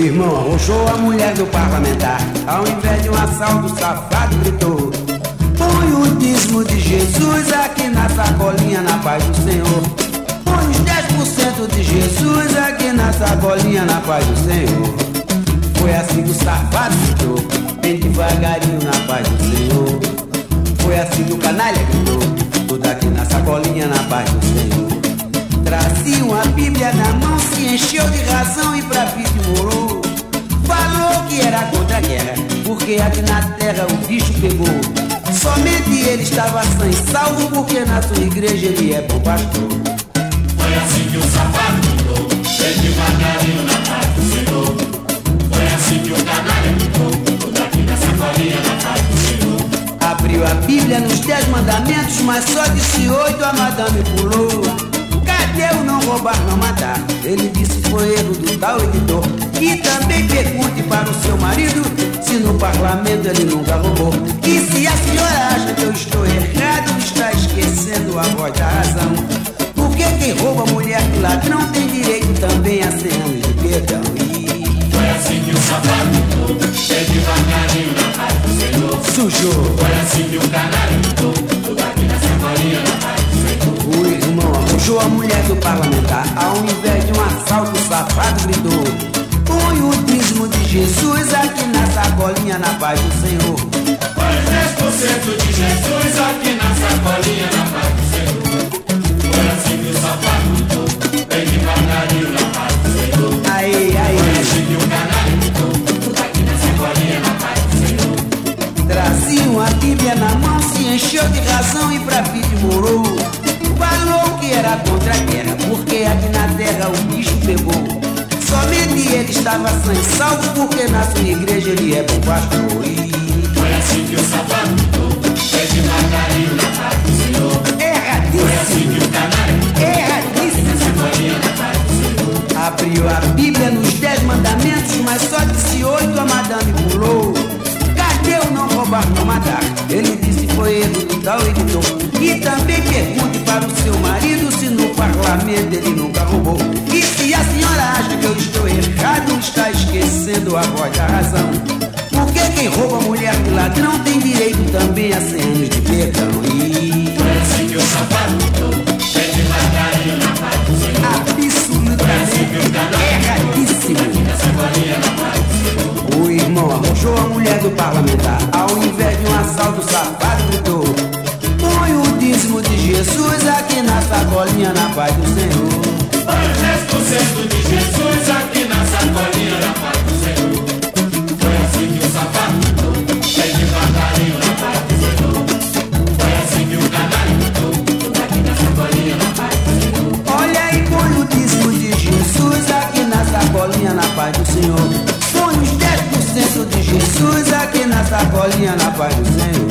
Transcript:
irmão arrochou a mulher do parlamentar. Ao invés de um assalto, o safado gritou: Põe o dízimo de Jesus aqui na sacolinha, na paz do Senhor. Põe os 10% de Jesus aqui na sacolinha, na paz do Senhor. Foi assim que o safado gritou, bem devagarinho na paz do Senhor. Foi assim que o canalha gritou, tudo aqui na sacolinha, na paz do Senhor. Traziam a Bíblia na aqui na terra o bicho pegou. Somente ele estava sã e salvo, porque na sua igreja ele é bom pastor. Foi assim que o safado mudou, fez devagarinho na paz do Senhor. Foi assim que o canalha mudou, tudo aqui na sacolinha na paz do Senhor. Abriu a Bíblia nos dez mandamentos, mas só disse oito a madame pulou. Cadê o não roubar, não matar? Ele disse foi erro do tal editor. E também pergunte para o seu marido parlamento ele nunca roubou. E se a senhora acha que eu estou errado, está esquecendo a voz da razão. Porque quem rouba mulher de ladrão tem direito também a ser anos de perdão. E Foi assim que o safado mudou, fez devagarinho na paz do Senhor. sujou. Foi assim que o canalha mudou, tudo aqui na sacolinha na paz do Senhor. O irmão arrojou a mulher do parlamentar. Ao invés de um assalto, o safado gritou: Põe o dízimo de Jesus aqui na sacolinha, na paz do Senhor. Põe 10% de Jesus aqui na sacolinha na paz do Senhor. Foi assim que o mudou, fez devagarinho na paz do Senhor. Aí, Foi aí, assim que o canalha mudou, tudo aqui na sacolinha na paz do Senhor. traziam a Bíblia na mão, se encheu de razão e pra vida morou. Falou que era contra a guerra, porque aqui na terra o bicho pegou. Somente ele estava e salvo, porque na sua igreja ele é bom pastor. Foi assim que o safado mudou, fez devagarinho na paz do Senhor. Foi assim que o mudou, Erradíssimo. sacolinha na paz do Senhor. Abriu a Bíblia nos dez mandamentos, mas só disse oito a madame pulou. Cadê o não roubar, não matar? Ele disse foi erro do tal editor. E também pergunte para o seu marido se no parlamento ele nunca esquecendo a voz da razão. Porque quem rouba mulher de ladrão tem direito também a cem anos de perdão. E Foi assim que o safado fez devagarinho na paz do Senhor. absolutamente erradíssimo. Na sacolinha na paz do Senhor. O irmão arrochou a mulher do parlamentar. Ao invés de um assalto, o safado gritou: Põe o dízimo de Jesus aqui na sacolinha, na paz do Senhor. Põe 10% de sacolinha, na paz do Senhor.